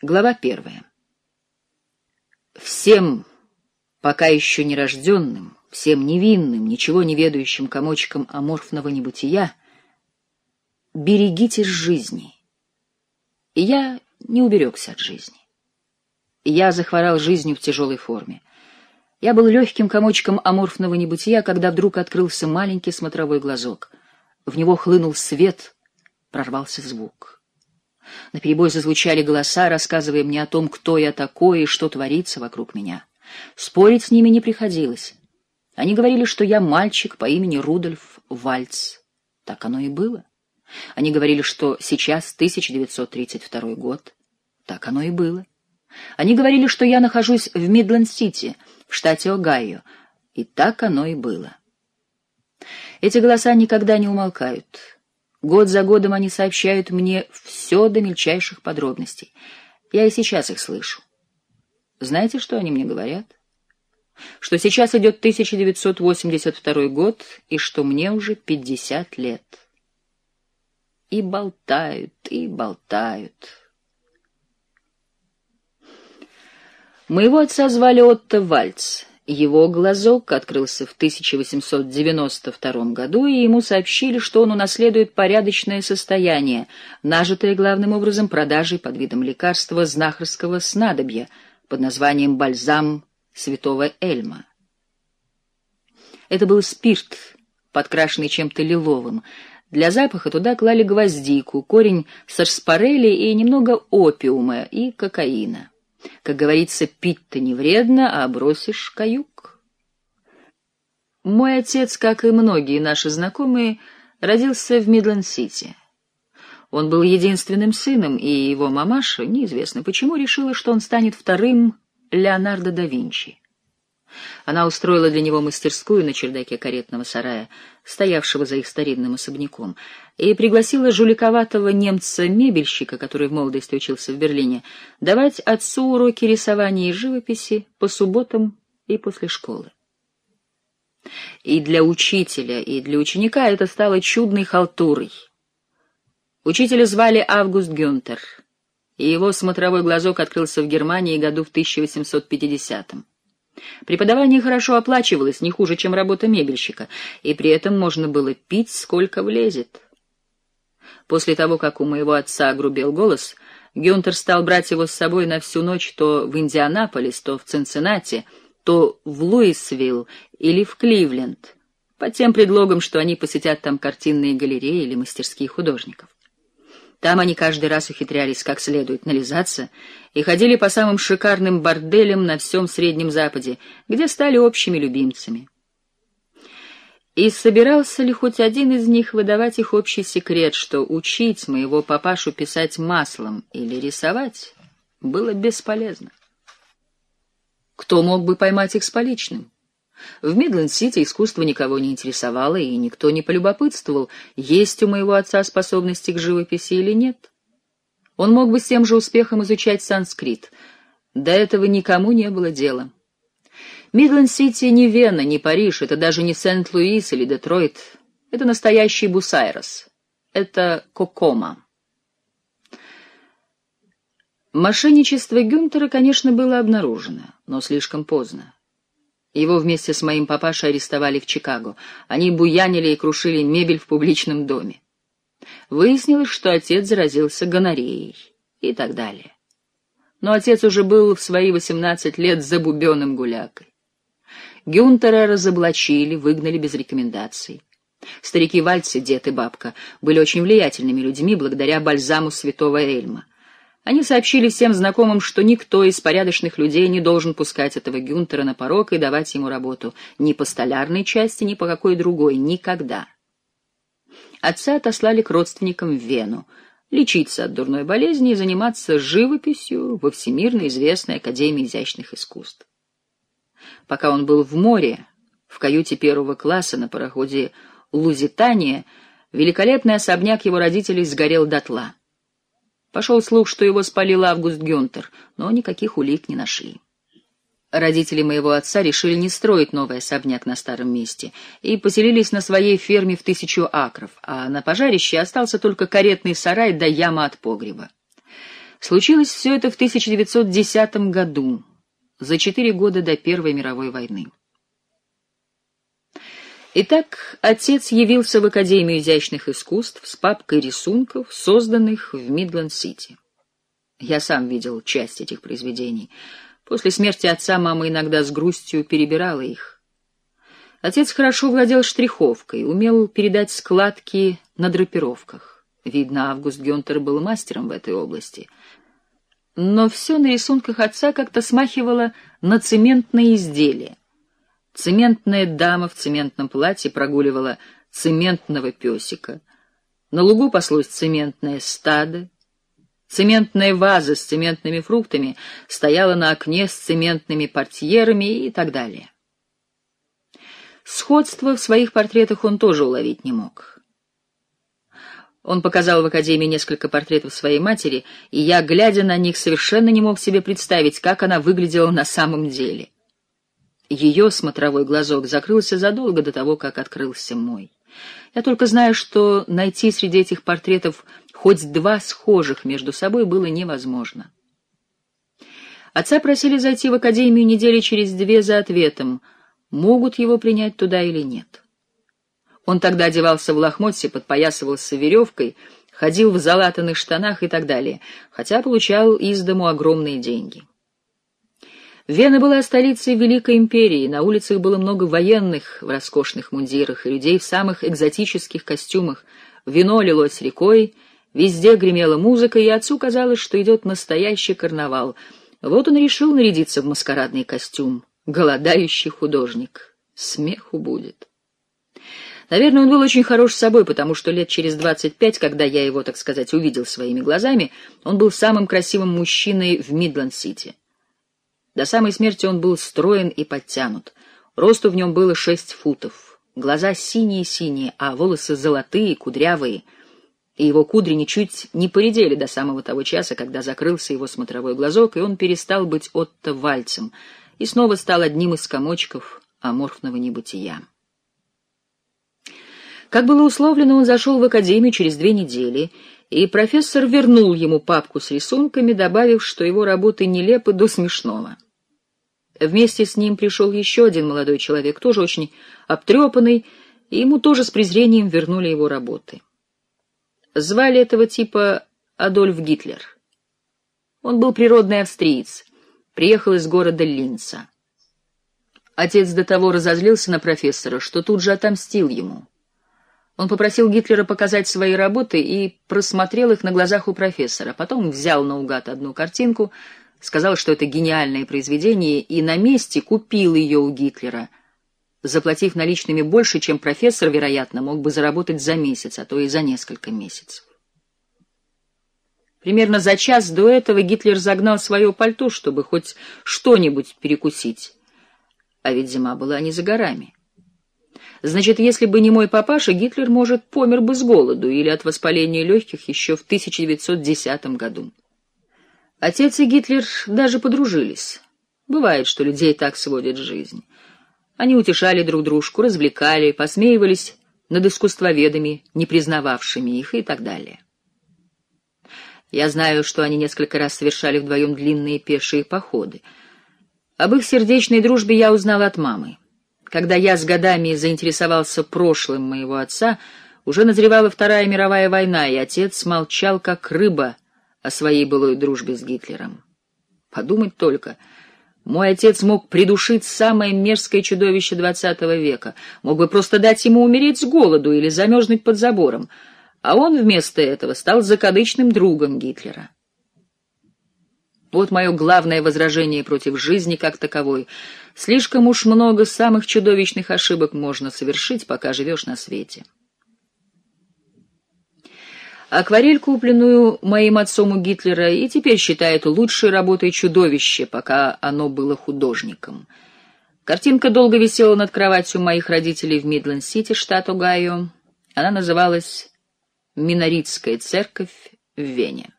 Глава первая. Всем, пока еще нерожденным, всем невинным, ничего не ведающим комочкам аморфного небытия, берегитесь жизни. И я не уберегся от жизни. Я захворал жизнью в тяжелой форме. Я был легким комочком аморфного небытия, когда вдруг открылся маленький смотровой глазок. В него хлынул свет, прорвался звук. На перебой зазвучали голоса, рассказывая мне о том, кто я такой и что творится вокруг меня. Спорить с ними не приходилось. Они говорили, что я мальчик по имени Рудольф Вальц. Так оно и было. Они говорили, что сейчас 1932 год. Так оно и было. Они говорили, что я нахожусь в Мидленд-Сити, в штате Огайо. И так оно и было. Эти голоса никогда не умолкают. Год за годом они сообщают мне все до мельчайших подробностей. Я и сейчас их слышу. Знаете, что они мне говорят? Что сейчас идет 1982 год, и что мне уже 50 лет. И болтают, и болтают. Моего отца звали Отто Вальц. Его глазок открылся в 1892 году, и ему сообщили, что он унаследует порядочное состояние, нажитое главным образом продажей под видом лекарства знахарского снадобья под названием бальзам святого Эльма. Это был спирт, подкрашенный чем-то лиловым. Для запаха туда клали гвоздику, корень сарспарели и немного опиума и кокаина. Как говорится, пить-то не вредно, а бросишь каюк. Мой отец, как и многие наши знакомые, родился в Мидленд-Сити. Он был единственным сыном, и его мамаша, неизвестно почему, решила, что он станет вторым Леонардо да Винчи. Она устроила для него мастерскую на чердаке каретного сарая, стоявшего за их старинным особняком, и пригласила жуликоватого немца-мебельщика, который в молодости учился в Берлине, давать отцу уроки рисования и живописи по субботам и после школы. И для учителя, и для ученика это стало чудной халтурой. Учителя звали Август Гюнтер, и его смотровой глазок открылся в Германии году в 1850-м. Преподавание хорошо оплачивалось, не хуже, чем работа мебельщика, и при этом можно было пить, сколько влезет. После того, как у моего отца огрубел голос, Гюнтер стал брать его с собой на всю ночь то в Индианаполис, то в Цинциннати, то в Луисвилл или в Кливленд, под тем предлогом, что они посетят там картинные галереи или мастерские художников. Там они каждый раз ухитрялись как следует нализаться и ходили по самым шикарным борделям на всем Среднем Западе, где стали общими любимцами. И собирался ли хоть один из них выдавать их общий секрет, что учить моего папашу писать маслом или рисовать было бесполезно? Кто мог бы поймать их с поличным? В Мидленд-Сити искусство никого не интересовало, и никто не полюбопытствовал, есть у моего отца способности к живописи или нет. Он мог бы с тем же успехом изучать санскрит. До этого никому не было дела. Мидленд-Сити не Вена, не Париж, это даже не Сент-Луис или Детройт. Это настоящий Бусайрус. Это Кокомо. Мошенничество Гюнтера, конечно, было обнаружено, но слишком поздно. Его вместе с моим папашей арестовали в Чикаго. Они буянили и крушили мебель в публичном доме. Выяснилось, что отец заразился гонореей и так далее. Но отец уже был в свои восемнадцать лет забубенным гулякой. Гюнтера разоблачили, выгнали без рекомендаций. Старики Вальцы, дед и бабка, были очень влиятельными людьми благодаря бальзаму святого Эльма. Они сообщили всем знакомым, что никто из порядочных людей не должен пускать этого Гюнтера на порог и давать ему работу ни по столярной части, ни по какой другой, никогда. Отца отослали к родственникам в Вену, лечиться от дурной болезни и заниматься живописью во всемирно известной Академии изящных искусств. Пока он был в море, в каюте первого класса на пароходе «Лузитания», великолепный особняк его родителей сгорел дотла. Пошел слух, что его спалил Август Гюнтер, но никаких улик не нашли. Родители моего отца решили не строить новый особняк на старом месте и поселились на своей ферме в тысячу акров, а на пожарище остался только каретный сарай да яма от погреба. Случилось все это в 1910 году, за четыре года до Первой мировой войны. Итак, отец явился в Академию изящных искусств с папкой рисунков, созданных в Мидленд-Сити. Я сам видел часть этих произведений. После смерти отца мама иногда с грустью перебирала их. Отец хорошо владел штриховкой, умел передать складки на драпировках. Видно, Август Гюнтер был мастером в этой области. Но все на рисунках отца как-то смахивало на цементные изделия. Цементная дама в цементном платье прогуливала цементного песика. На лугу паслось цементное стадо. Цементная ваза с цементными фруктами стояла на окне с цементными портьерами и так далее. Сходство в своих портретах он тоже уловить не мог. Он показал в Академии несколько портретов своей матери, и я, глядя на них, совершенно не мог себе представить, как она выглядела на самом деле. Ее смотровой глазок закрылся задолго до того, как открылся мой. Я только знаю, что найти среди этих портретов хоть два схожих между собой было невозможно. Отца просили зайти в академию недели через две за ответом, могут его принять туда или нет. Он тогда одевался в лохмотье, подпоясывался веревкой, ходил в залатанных штанах и так далее, хотя получал из дому огромные деньги. Вена была столицей Великой империи, на улицах было много военных в роскошных мундирах и людей в самых экзотических костюмах. Вино лилось рекой, везде гремела музыка, и отцу казалось, что идет настоящий карнавал. Вот он решил нарядиться в маскарадный костюм. Голодающий художник. Смеху будет. Наверное, он был очень хорош с собой, потому что лет через двадцать пять, когда я его, так сказать, увидел своими глазами, он был самым красивым мужчиной в Мидленд-Сити. До самой смерти он был строен и подтянут. Росту в нем было шесть футов. Глаза синие-синие, а волосы золотые, кудрявые. И его кудри ничуть не поредели до самого того часа, когда закрылся его смотровой глазок, и он перестал быть Отто Вальцем и снова стал одним из комочков аморфного небытия. Как было условлено, он зашел в академию через две недели — и профессор вернул ему папку с рисунками, добавив, что его работы нелепы до смешного. Вместе с ним пришел еще один молодой человек, тоже очень обтрепанный, и ему тоже с презрением вернули его работы. Звали этого типа Адольф Гитлер. Он был природный австриец, приехал из города Линца. Отец до того разозлился на профессора, что тут же отомстил ему. Он попросил Гитлера показать свои работы и просмотрел их на глазах у профессора. Потом взял наугад одну картинку, сказал, что это гениальное произведение, и на месте купил ее у Гитлера, заплатив наличными больше, чем профессор, вероятно, мог бы заработать за месяц, а то и за несколько месяцев. Примерно за час до этого Гитлер загнал свое пальто, чтобы хоть что-нибудь перекусить. А ведь зима была не за горами. Значит, если бы не мой папаша, Гитлер, может, помер бы с голоду или от воспаления легких еще в 1910 году. Отец и Гитлер даже подружились. Бывает, что людей так сводит жизнь. Они утешали друг дружку, развлекали, посмеивались над искусствоведами, не признававшими их и так далее. Я знаю, что они несколько раз совершали вдвоем длинные пешие походы. Об их сердечной дружбе я узнала от мамы. Когда я с годами заинтересовался прошлым моего отца, уже назревала Вторая мировая война, и отец молчал как рыба о своей былой дружбе с Гитлером. Подумать только, мой отец мог придушить самое мерзкое чудовище двадцатого века, мог бы просто дать ему умереть с голоду или замерзнуть под забором, а он вместо этого стал закадычным другом Гитлера. Вот мое главное возражение против жизни как таковой. Слишком уж много самых чудовищных ошибок можно совершить, пока живешь на свете. Акварель, купленную моим отцом у Гитлера, и теперь считает лучшей работой чудовище, пока оно было художником. Картинка долго висела над кроватью моих родителей в Мидленд-Сити, штат Огайо. Она называлась «Миноритская церковь в Вене».